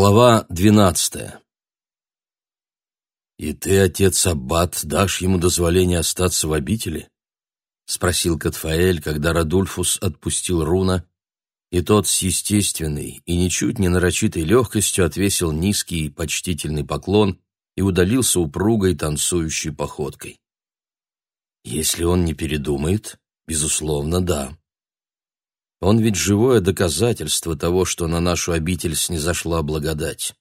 Глава двенадцатая «И ты, отец Аббат, дашь ему дозволение остаться в обители?» — спросил Катфаэль, когда Радульфус отпустил руна, и тот с естественной и ничуть не нарочитой легкостью отвесил низкий и почтительный поклон и удалился упругой танцующей походкой. «Если он не передумает, безусловно, да», он ведь живое доказательство того, что на нашу обитель снизошла благодать.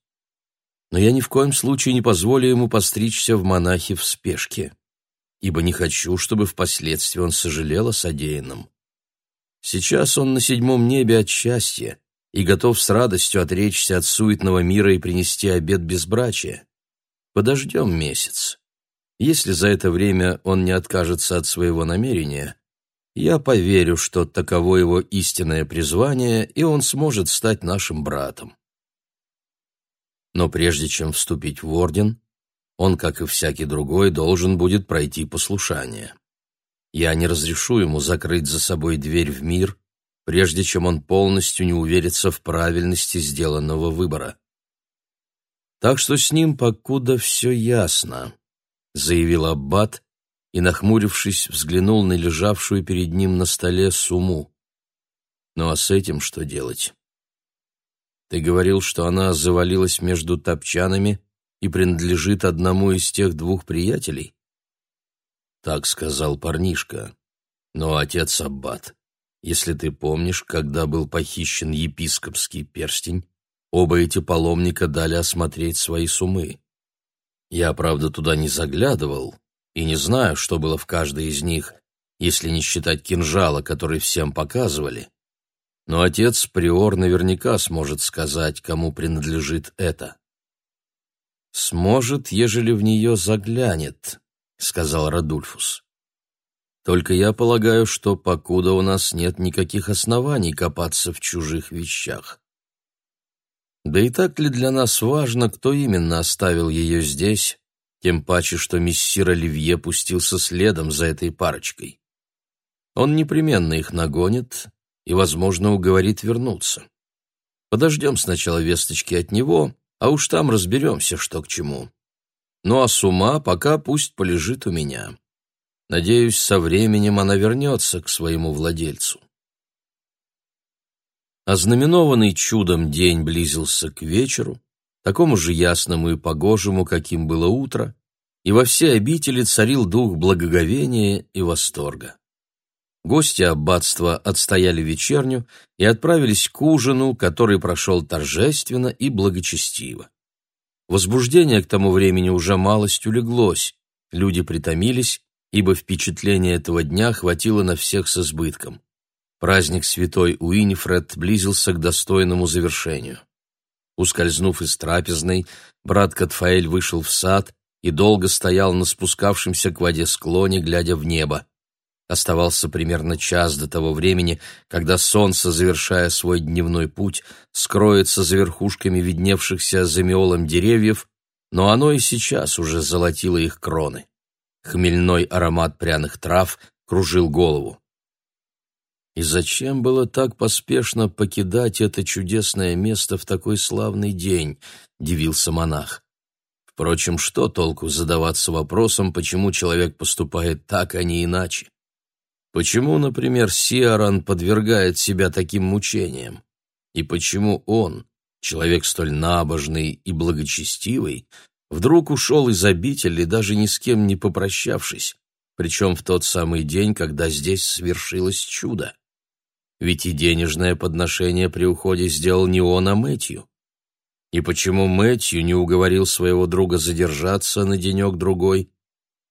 Но я ни в коем случае не позволю ему постричься в монахи в спешке, ибо не хочу, чтобы впоследствии он сожалел о содеянном. Сейчас он на седьмом небе от счастья и готов с радостью отречься от суетного мира и принести обет безбрачия. Подождем месяц. Если за это время он не откажется от своего намерения, я поверю, что таково его истинное призвание, и он сможет стать нашим братом. Но прежде чем вступить в орден, он, как и всякий другой, должен будет пройти послушание. Я не разрешу ему закрыть за собой дверь в мир, прежде чем он полностью не уверится в правильности сделанного выбора. Так что с ним покуда все ясно, заявил аббат, и, нахмурившись, взглянул на лежавшую перед ним на столе сумму. «Ну а с этим что делать?» «Ты говорил, что она завалилась между топчанами и принадлежит одному из тех двух приятелей?» «Так сказал парнишка. Но отец Аббат, если ты помнишь, когда был похищен епископский перстень, оба эти паломника дали осмотреть свои сумы. Я, правда, туда не заглядывал, и не знаю, что было в каждой из них, если не считать кинжала, который всем показывали. Но отец Приор наверняка сможет сказать, кому принадлежит это. «Сможет, ежели в нее заглянет», — сказал Радульфус. «Только я полагаю, что покуда у нас нет никаких оснований копаться в чужих вещах. Да и так ли для нас важно, кто именно оставил ее здесь, тем паче, что мессир Оливье пустился следом за этой парочкой. Он непременно их нагонит и, возможно, уговорит вернуться. Подождем сначала весточки от него, а уж там разберемся, что к чему. Ну а с ума пока пусть полежит у меня. Надеюсь, со временем она вернется к своему владельцу. Ознаменованный чудом день близился к вечеру, такому же ясному и погожему, каким было утро, и во всей обители царил дух благоговения и восторга. Гости аббатства отстояли вечерню и отправились к ужину, который прошел торжественно и благочестиво. Возбуждение к тому времени уже малость улеглось, люди притомились, ибо впечатление этого дня хватило на всех с избытком. Праздник святой Уинифред близился к достойному завершению. Ускользнув из трапезной, брат Катфаэль вышел в сад и долго стоял на спускавшемся к воде склоне, глядя в небо. Оставался примерно час до того времени, когда солнце, завершая свой дневной путь, скроется за верхушками видневшихся за миолом деревьев, но оно и сейчас уже золотило их кроны. Хмельной аромат пряных трав кружил голову. И зачем было так поспешно покидать это чудесное место в такой славный день, дивился монах. Впрочем, что толку задаваться вопросом, почему человек поступает так, а не иначе? Почему, например, Сиаран подвергает себя таким мучениям? И почему он, человек столь набожный и благочестивый, вдруг ушел из обители, даже ни с кем не попрощавшись, причем в тот самый день, когда здесь свершилось чудо? Ведь и денежное подношение при уходе сделал не он, а Мэтью. И почему Мэтью не уговорил своего друга задержаться на денек-другой?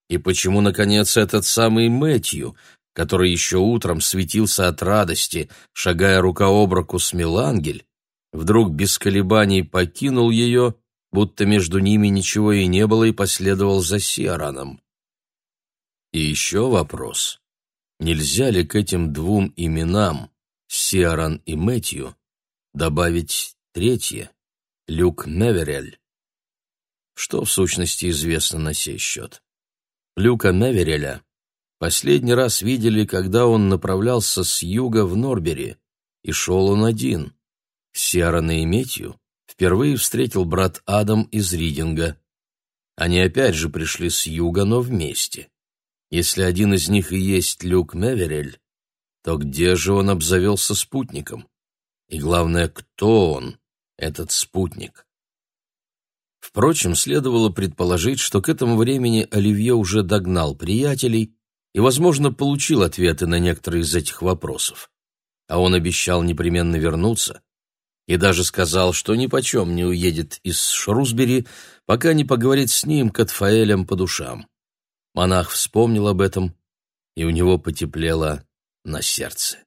И почему, наконец, этот самый Мэтью, который еще утром светился от радости, шагая рука об руку с Мелангель, вдруг без колебаний покинул ее, будто между ними ничего и не было, и последовал за Сиараном? И еще вопрос. Нельзя ли к этим двум именам Сиаран и Мэтью, добавить третье — Люк Неверель. Что в сущности известно на сей счет? Люка Невереля последний раз видели, когда он направлялся с юга в Норбери, и шел он один. Сиарана и Мэтью впервые встретил брат Адам из Ридинга. Они опять же пришли с юга, но вместе. Если один из них и есть Люк Меверель, то где же он обзавелся спутником? И главное, кто он, этот спутник? Впрочем, следовало предположить, что к этому времени Оливье уже догнал приятелей и, возможно, получил ответы на некоторые из этих вопросов. А он обещал непременно вернуться и даже сказал, что ни почем не уедет из Шрусбери, пока не поговорит с ним, Катфаэлем, по душам. Монах вспомнил об этом, и у него потеплело на сердце.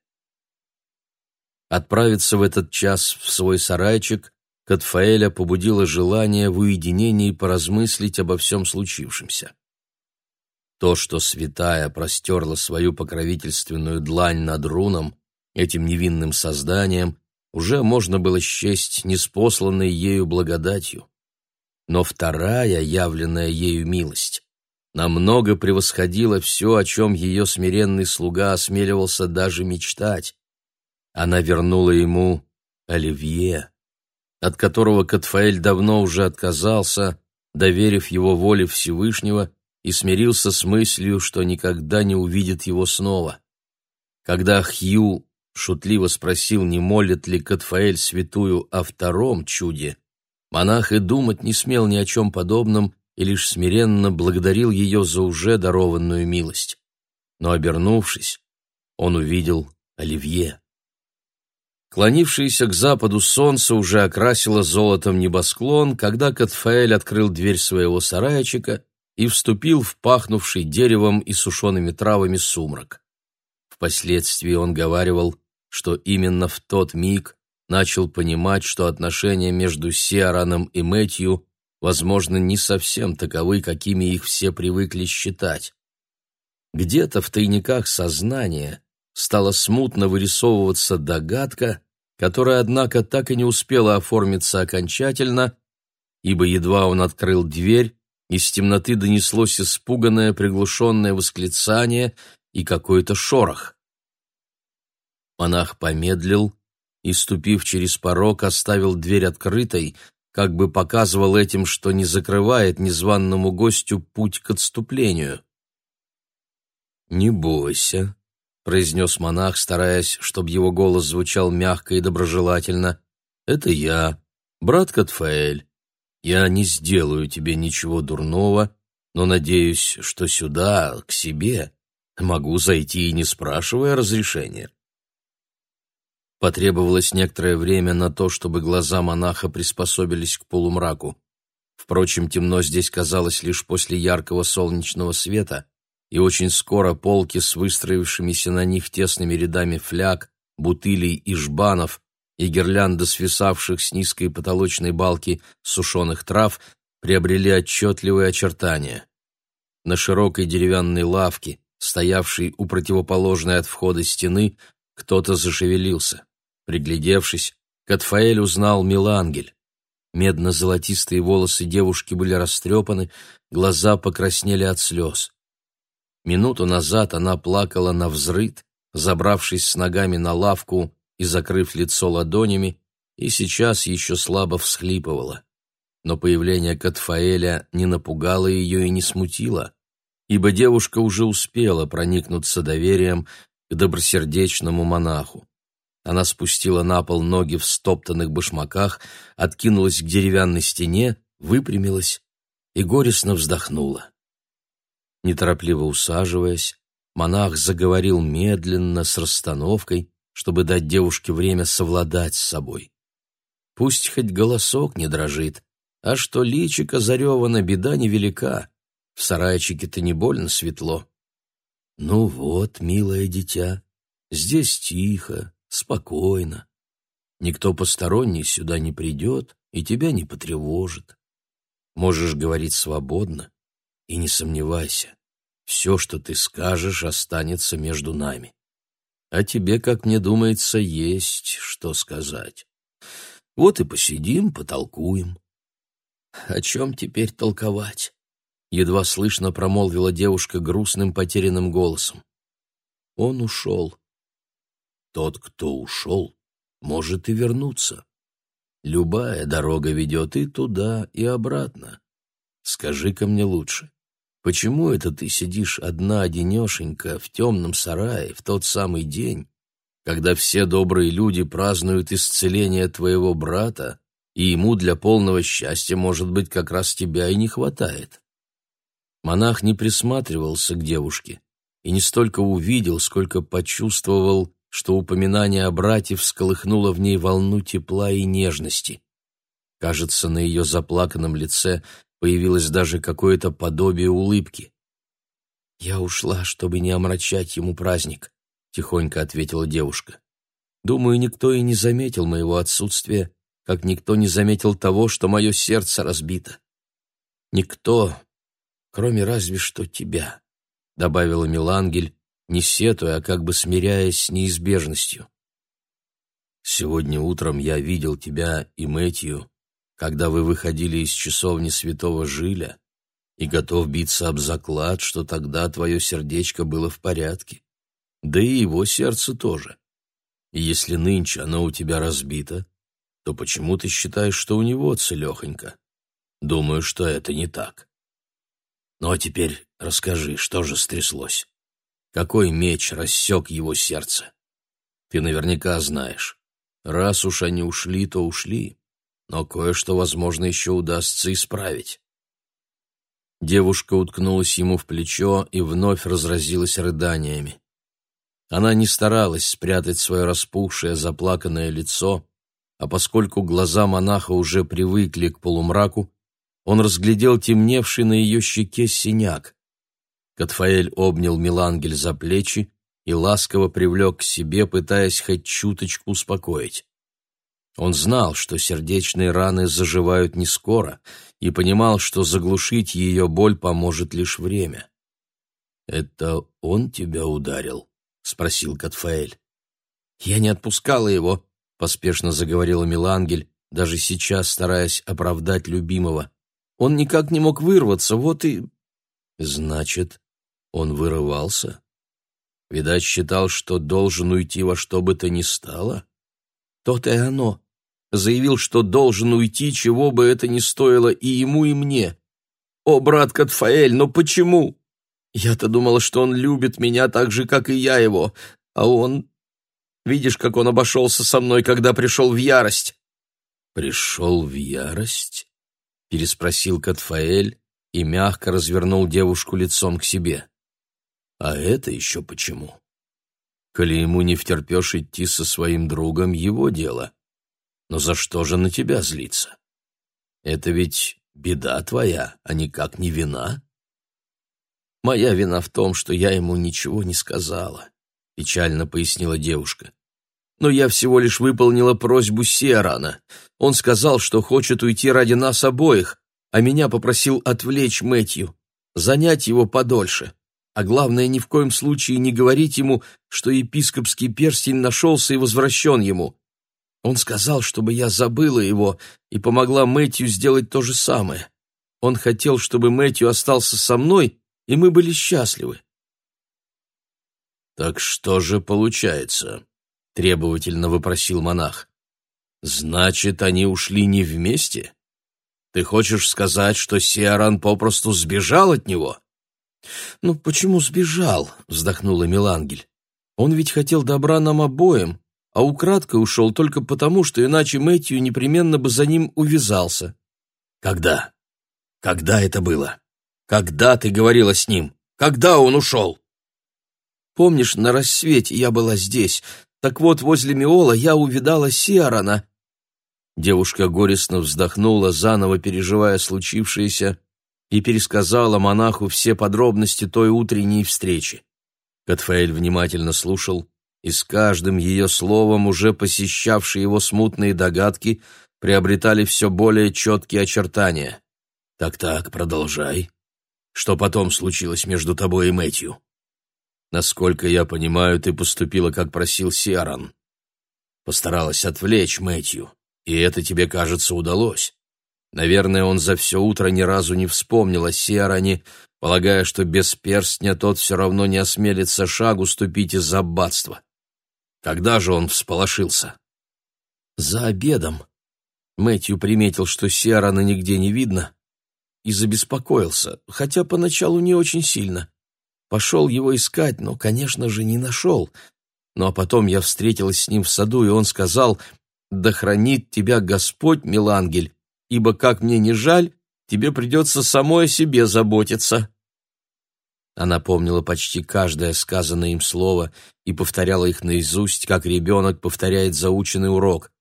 Отправиться в этот час в свой сарайчик Катфаэля побудило желание в уединении поразмыслить обо всем случившемся. То, что святая простерла свою покровительственную длань над руном, этим невинным созданием, уже можно было счесть неспосланной ею благодатью. Но вторая явленная ею милость намного превосходила все, о чем ее смиренный слуга осмеливался даже мечтать. Она вернула ему Оливье, от которого Катфаэль давно уже отказался, доверив его воле Всевышнего и смирился с мыслью, что никогда не увидит его снова. Когда Хью шутливо спросил, не молит ли Катфаэль святую о втором чуде, монах и думать не смел ни о чем подобном и лишь смиренно благодарил ее за уже дарованную милость. Но, обернувшись, он увидел Оливье. Клонившееся к западу солнце уже окрасило золотом небосклон, когда Катфаэль открыл дверь своего сарайчика и вступил в пахнувший деревом и сушеными травами сумрак. Впоследствии он говаривал, что именно в тот миг начал понимать, что отношения между Сиараном и Мэтью возможно, не совсем таковы, какими их все привыкли считать. Где-то в тайниках сознания стала смутно вырисовываться догадка, которая, однако, так и не успела оформиться окончательно, ибо едва он открыл дверь, из темноты донеслось испуганное приглушенное восклицание и какой-то шорох. Монах помедлил и, ступив через порог, оставил дверь открытой, как бы показывал этим, что не закрывает незваному гостю путь к отступлению. «Не бойся», — произнес монах, стараясь, чтобы его голос звучал мягко и доброжелательно. «Это я, брат Катфаэль. Я не сделаю тебе ничего дурного, но надеюсь, что сюда, к себе, могу зайти и не спрашивая разрешения. Потребовалось некоторое время на то, чтобы глаза монаха приспособились к полумраку. Впрочем, темно здесь казалось лишь после яркого солнечного света, и очень скоро полки с выстроившимися на них тесными рядами фляг, бутылей и жбанов и гирлянда свисавших с низкой потолочной балки сушеных трав приобрели отчетливые очертания. На широкой деревянной лавке, стоявшей у противоположной от входа стены, кто-то зашевелился. Приглядевшись, Катфаэль узнал Милангель. Медно-золотистые волосы девушки были растрепаны, глаза покраснели от слез. Минуту назад она плакала на взрыд, забравшись с ногами на лавку и закрыв лицо ладонями, и сейчас еще слабо всхлипывала. Но появление Катфаэля не напугало ее и не смутило, ибо девушка уже успела проникнуться доверием к добросердечному монаху. Она спустила на пол ноги в стоптанных башмаках, откинулась к деревянной стене, выпрямилась и горестно вздохнула. Неторопливо усаживаясь, монах заговорил медленно, с расстановкой, чтобы дать девушке время совладать с собой. Пусть хоть голосок не дрожит, а что личико заревано, беда невелика. В сарайчике-то не больно светло. Ну вот, милое дитя, здесь тихо, спокойно. Никто посторонний сюда не придет и тебя не потревожит. Можешь говорить свободно и не сомневайся, все, что ты скажешь, останется между нами. А тебе, как мне думается, есть что сказать. Вот и посидим, потолкуем. О чем теперь толковать? Едва слышно промолвила девушка грустным потерянным голосом. Он ушел. Тот, кто ушел, может и вернуться. Любая дорога ведет и туда, и обратно. Скажи-ка мне лучше, почему это ты сидишь одна-одинешенька в темном сарае в тот самый день, когда все добрые люди празднуют исцеление твоего брата, и ему для полного счастья, может быть, как раз тебя и не хватает. Монах не присматривался к девушке и не столько увидел, сколько почувствовал, что упоминание о брате всколыхнуло в ней волну тепла и нежности. Кажется, на ее заплаканном лице появилось даже какое-то подобие улыбки. «Я ушла, чтобы не омрачать ему праздник», — тихонько ответила девушка. «Думаю, никто и не заметил моего отсутствия, как никто не заметил того, что мое сердце разбито. Никто, кроме разве что тебя», — добавила Милангель, не сетуя, а как бы смиряясь с неизбежностью. «Сегодня утром я видел тебя и Мэтью, когда вы выходили из часовни святого Жиля, и готов биться об заклад, что тогда твое сердечко было в порядке, да и его сердце тоже. И если нынче оно у тебя разбито, то почему ты считаешь, что у него целехонько? Думаю, что это не так. Ну а теперь расскажи, что же стряслось? Какой меч рассек его сердце? Ты наверняка знаешь. Раз уж они ушли, то ушли. Но кое-что, возможно, еще удастся исправить. Девушка уткнулась ему в плечо и вновь разразилась рыданиями. Она не старалась спрятать свое распухшее, заплаканное лицо, а поскольку глаза монаха уже привыкли к полумраку, он разглядел темневший на ее щеке синяк. Катфаэль обнял Милангель за плечи и ласково привлек к себе, пытаясь хоть чуточку успокоить. Он знал, что сердечные раны заживают не скоро, и понимал, что заглушить ее боль поможет лишь время. «Это он тебя ударил?» — спросил Катфаэль. «Я не отпускала его», — поспешно заговорила Милангель, даже сейчас стараясь оправдать любимого. «Он никак не мог вырваться, вот и...» «Значит, он вырывался? Видать, считал, что должен уйти во что бы то ни стало? То-то и оно. Заявил, что должен уйти, чего бы это ни стоило и ему, и мне. О, брат Катфаэль, но почему? Я-то думала, что он любит меня так же, как и я его, а он... Видишь, как он обошелся со мной, когда пришел в ярость?» «Пришел в ярость?» — переспросил Катфаэль и мягко развернул девушку лицом к себе. А это еще почему? Коли ему не втерпешь идти со своим другом, его дело. Но за что же на тебя злиться? Это ведь беда твоя, а никак не вина. Моя вина в том, что я ему ничего не сказала, печально пояснила девушка. Но я всего лишь выполнила просьбу Сиарана. Он сказал, что хочет уйти ради нас обоих, а меня попросил отвлечь Мэтью, занять его подольше а главное, ни в коем случае не говорить ему, что епископский перстень нашелся и возвращен ему. Он сказал, чтобы я забыла его и помогла Мэтью сделать то же самое. Он хотел, чтобы Мэтью остался со мной, и мы были счастливы. «Так что же получается?» — требовательно вопросил монах. «Значит, они ушли не вместе? Ты хочешь сказать, что Сиаран попросту сбежал от него?» «Ну почему сбежал?» — вздохнула Милангель. «Он ведь хотел добра нам обоим, а украдкой ушел только потому, что иначе Мэтью непременно бы за ним увязался». «Когда? Когда это было? Когда ты говорила с ним? Когда он ушел?» «Помнишь, на рассвете я была здесь. Так вот, возле Миола я увидала Сиарана». Девушка горестно вздохнула, заново переживая случившееся, и пересказала монаху все подробности той утренней встречи. Катфаэль внимательно слушал, и с каждым ее словом уже посещавшие его смутные догадки приобретали все более четкие очертания. «Так-так, продолжай. Что потом случилось между тобой и Мэтью?» «Насколько я понимаю, ты поступила, как просил Сиаран. Постаралась отвлечь Мэтью, и это тебе, кажется, удалось. Наверное, он за все утро ни разу не вспомнил о Сиаране, полагая, что без перстня тот все равно не осмелится шагу ступить из аббатства. Когда же он всполошился? За обедом. Мэтью приметил, что Сиарана нигде не видно, и забеспокоился, хотя поначалу не очень сильно. Пошел его искать, но, конечно же, не нашел. Ну а потом я встретилась с ним в саду, и он сказал, «Да хранит тебя Господь, милангель, ибо, как мне не жаль, тебе придется самой о себе заботиться». Она помнила почти каждое сказанное им слово и повторяла их наизусть, как ребенок повторяет заученный урок.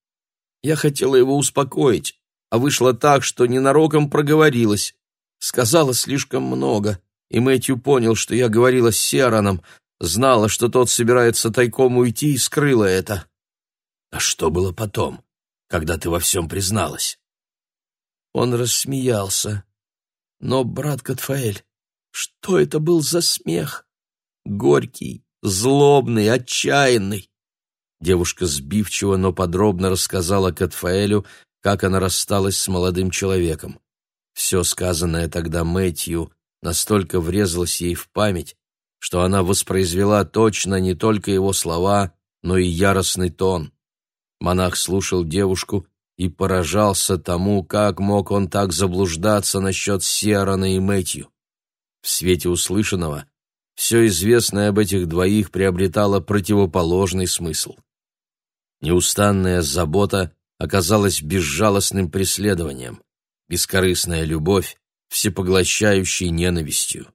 Я хотела его успокоить, а вышло так, что ненароком проговорилась. Сказала слишком много, и Мэтью понял, что я говорила с Сиараном, знала, что тот собирается тайком уйти и скрыла это. А что было потом, когда ты во всем призналась? Он рассмеялся. Но, брат Катфаэль, что это был за смех? Горький, злобный, отчаянный. Девушка сбивчиво, но подробно рассказала Катфаэлю, как она рассталась с молодым человеком. Все сказанное тогда Мэтью настолько врезалось ей в память, что она воспроизвела точно не только его слова, но и яростный тон. Монах слушал девушку и поражался тому, как мог он так заблуждаться насчет Сиарана и Мэтью. В свете услышанного все известное об этих двоих приобретало противоположный смысл. Неустанная забота оказалась безжалостным преследованием, бескорыстная любовь — всепоглощающей ненавистью,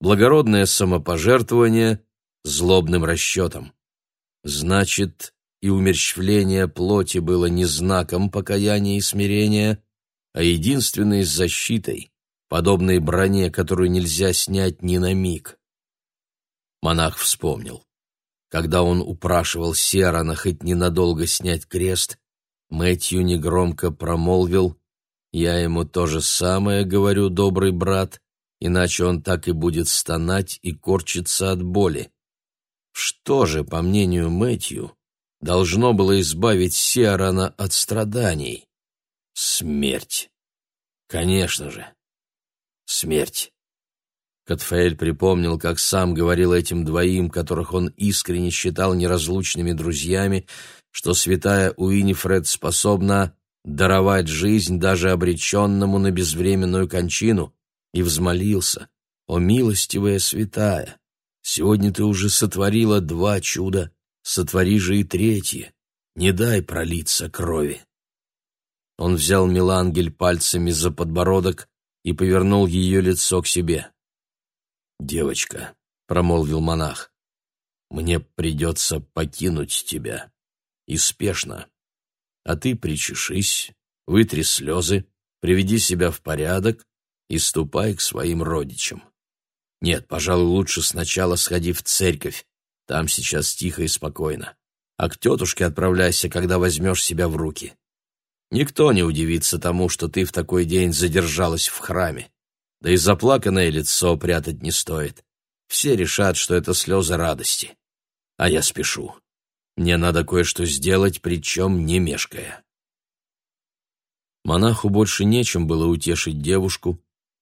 благородное самопожертвование — злобным расчетом. Значит, и умерщвление плоти было не знаком покаяния и смирения, а единственной защитой, подобной броне, которую нельзя снять ни на миг. Монах вспомнил. Когда он упрашивал Серана хоть ненадолго снять крест, Мэтью негромко промолвил «Я ему то же самое говорю, добрый брат, иначе он так и будет стонать и корчиться от боли». Что же, по мнению Мэтью, должно было избавить Сиарана от страданий? Смерть. Конечно же. Смерть. Катфаэль припомнил, как сам говорил этим двоим, которых он искренне считал неразлучными друзьями, что святая Уинифред способна даровать жизнь даже обреченному на безвременную кончину, и взмолился, «О, милостивая святая, сегодня ты уже сотворила два чуда, сотвори же и третье, не дай пролиться крови». Он взял Милангель пальцами за подбородок и повернул ее лицо к себе. «Девочка», — промолвил монах, — «мне придется покинуть тебя. И спешно. А ты причешись, вытри слезы, приведи себя в порядок и ступай к своим родичам. Нет, пожалуй, лучше сначала сходи в церковь, там сейчас тихо и спокойно. А к тетушке отправляйся, когда возьмешь себя в руки. Никто не удивится тому, что ты в такой день задержалась в храме. Да и заплаканное лицо прятать не стоит. Все решат, что это слезы радости. А я спешу. Мне надо кое-что сделать, причем не мешкая. Монаху больше нечем было утешить девушку,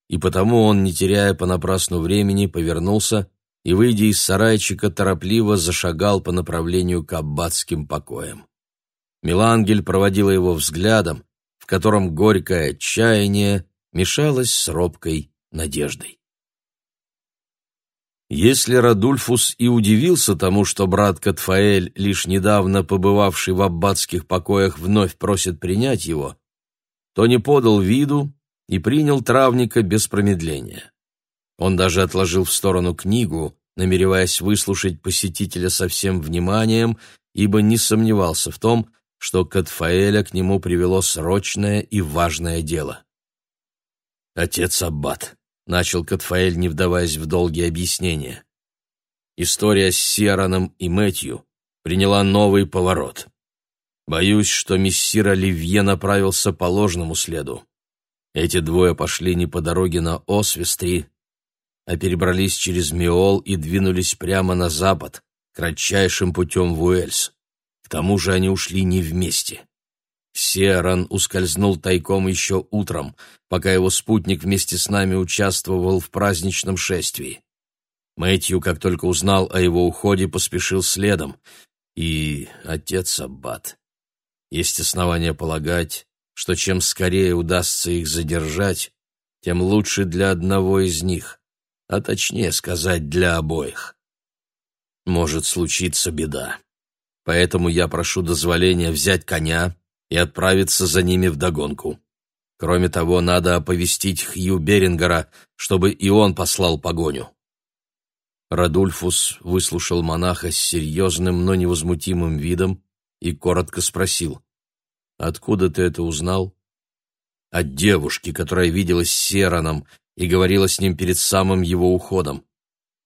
и потому он, не теряя понапрасну времени, повернулся и, выйдя из сарайчика, торопливо зашагал по направлению к аббатским покоям. Милангель проводила его взглядом, в котором горькое отчаяние мешалось с робкой надеждой. Если Радульфус и удивился тому, что брат Катфаэль, лишь недавно побывавший в аббатских покоях, вновь просит принять его, то не подал виду и принял травника без промедления. Он даже отложил в сторону книгу, намереваясь выслушать посетителя со всем вниманием, ибо не сомневался в том, что Катфаэля к нему привело срочное и важное дело. «Отец Аббат», — начал Катфаэль, не вдаваясь в долгие объяснения. История с Сиараном и Мэтью приняла новый поворот. Боюсь, что мессир Оливье направился по ложному следу. Эти двое пошли не по дороге на Освестри, а перебрались через Миол и двинулись прямо на запад, кратчайшим путем в Уэльс. К тому же они ушли не вместе. Сиаран ускользнул тайком еще утром, пока его спутник вместе с нами участвовал в праздничном шествии. Мэтью, как только узнал о его уходе, поспешил следом. И отец Аббат. Есть основания полагать, что чем скорее удастся их задержать, тем лучше для одного из них, а точнее сказать, для обоих. Может случиться беда. Поэтому я прошу дозволения взять коня и отправиться за ними вдогонку. Кроме того, надо оповестить Хью Берингера, чтобы и он послал погоню. Радульфус выслушал монаха с серьезным, но невозмутимым видом и коротко спросил. «Откуда ты это узнал?» «От девушки, которая виделась с Сераном и говорила с ним перед самым его уходом.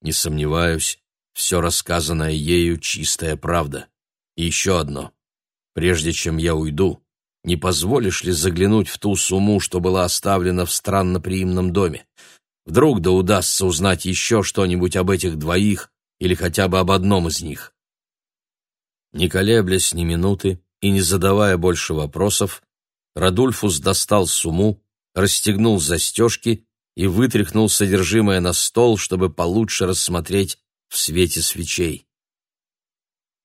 Не сомневаюсь, все рассказанное ею чистая правда. И еще одно. Прежде чем я уйду, не позволишь ли заглянуть в ту сумму, что была оставлена в странноприимном доме? Вдруг да удастся узнать еще что-нибудь об этих двоих или хотя бы об одном из них. Не колеблясь ни минуты и не задавая больше вопросов, Радульфус достал сумму, расстегнул застежки и вытряхнул содержимое на стол, чтобы получше рассмотреть в свете свечей.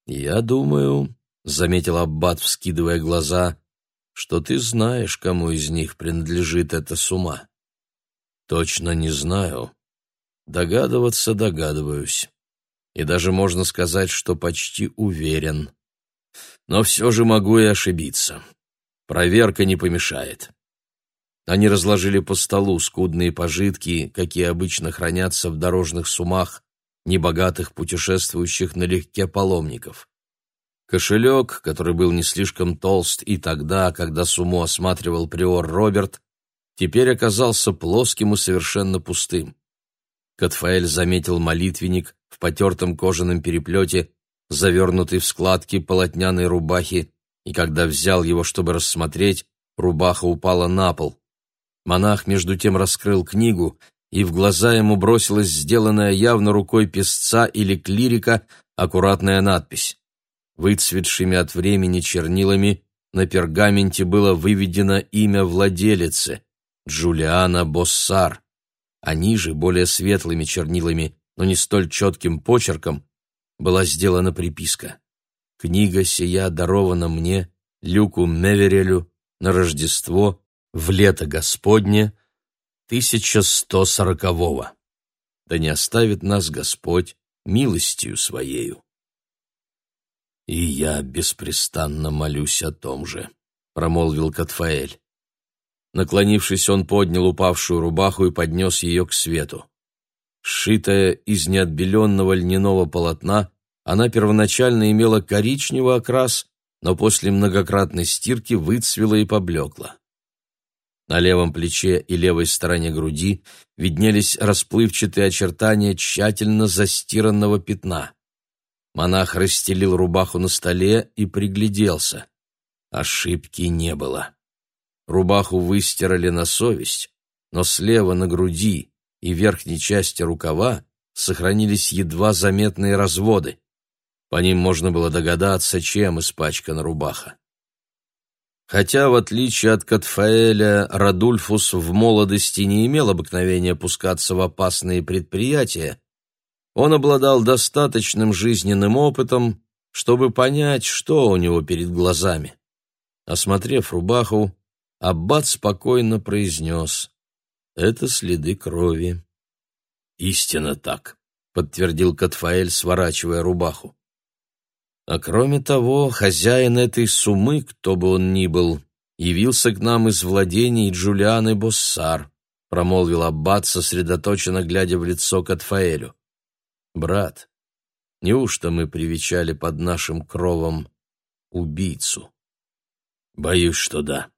«Я думаю», — заметил Аббат, вскидывая глаза, — «что ты знаешь, кому из них принадлежит эта сумма». Точно не знаю. Догадываться догадываюсь. И даже можно сказать, что почти уверен. Но все же могу и ошибиться. Проверка не помешает. Они разложили по столу скудные пожитки, какие обычно хранятся в дорожных сумах небогатых путешествующих налегке паломников. Кошелек, который был не слишком толст и тогда, когда сумму осматривал приор Роберт, теперь оказался плоским и совершенно пустым. Катфаэль заметил молитвенник в потертом кожаном переплете, завернутый в складки полотняной рубахи, и когда взял его, чтобы рассмотреть, рубаха упала на пол. Монах между тем раскрыл книгу, и в глаза ему бросилась сделанная явно рукой писца или клирика аккуратная надпись. Выцветшими от времени чернилами на пергаменте было выведено имя владелицы Джулиана Боссар, а ниже, более светлыми чернилами, но не столь четким почерком, была сделана приписка. «Книга сия дарована мне, Люку Меверелю, на Рождество, в лето Господне, 1140-го. Да не оставит нас Господь милостью Своею». «И я беспрестанно молюсь о том же», — промолвил Катфаэль. Наклонившись, он поднял упавшую рубаху и поднес ее к свету. Сшитая из неотбеленного льняного полотна, она первоначально имела коричневый окрас, но после многократной стирки выцвела и поблекла. На левом плече и левой стороне груди виднелись расплывчатые очертания тщательно застиранного пятна. Монах расстелил рубаху на столе и пригляделся. Ошибки не было. Рубаху выстирали на совесть, но слева на груди и верхней части рукава сохранились едва заметные разводы. По ним можно было догадаться, чем испачкана рубаха. Хотя, в отличие от Катфаэля, Радульфус в молодости не имел обыкновения пускаться в опасные предприятия, он обладал достаточным жизненным опытом, чтобы понять, что у него перед глазами. Осмотрев рубаху, Аббат спокойно произнес «Это следы крови». «Истинно так», — подтвердил Катфаэль, сворачивая рубаху. «А кроме того, хозяин этой сумы, кто бы он ни был, явился к нам из владений Джулианы Боссар», — промолвил Аббат, сосредоточенно глядя в лицо Катфаэлю. «Брат, неужто мы привечали под нашим кровом убийцу?» «Боюсь, что да»,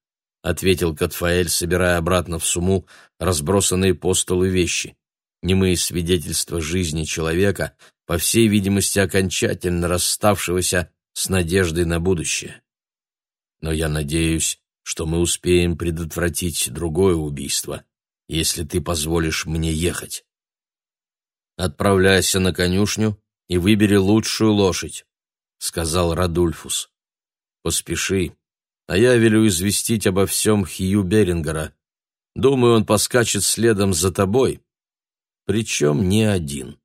ответил Катфаэль, собирая обратно в сумму разбросанные по столу вещи. Немые свидетельства жизни человека, по всей видимости, окончательно расставшегося с надеждой на будущее. Но я надеюсь, что мы успеем предотвратить другое убийство, если ты позволишь мне ехать. Отправляйся на конюшню и выбери лучшую лошадь, сказал Радульфус. Поспеши, а я велю известить обо всем Хью Берингера. Думаю, он поскачет следом за тобой, причем не один.